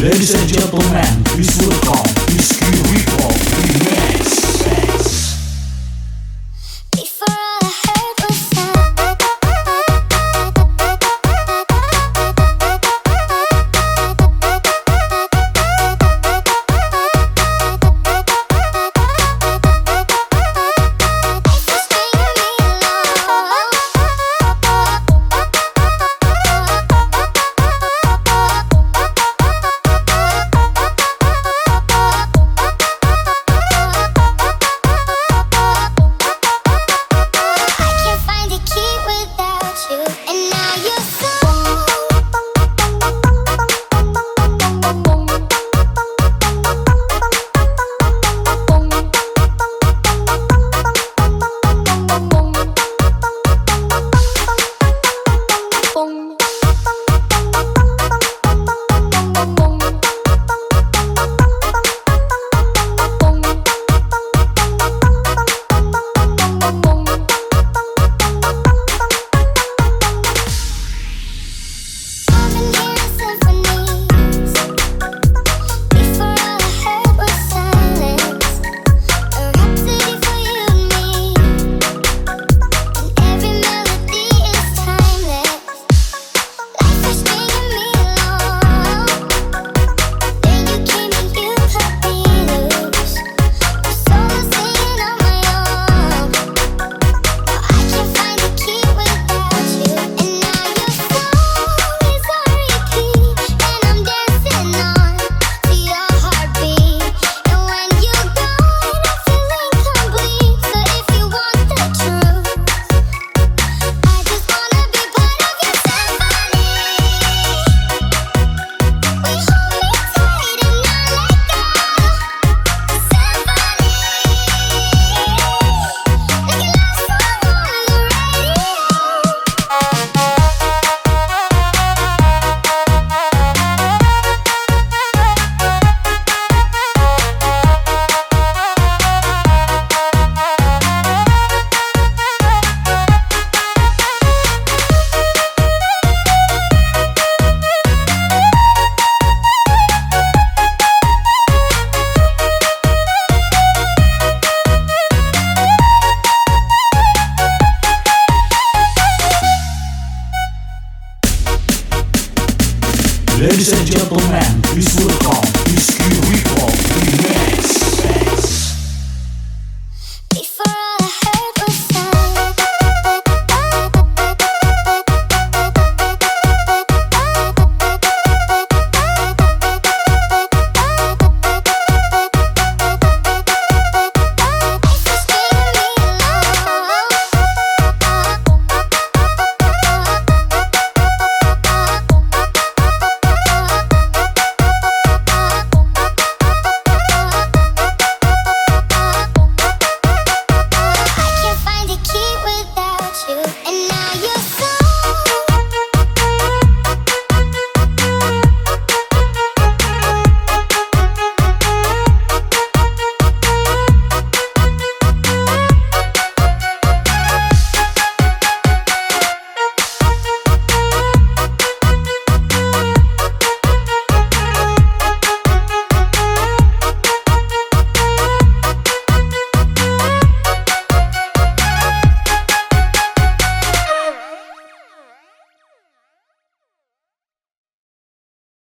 Ladies and gentlemen, please welcome Rizky Rico Remix. Mr. gentleman, plus welcome, plus curieux.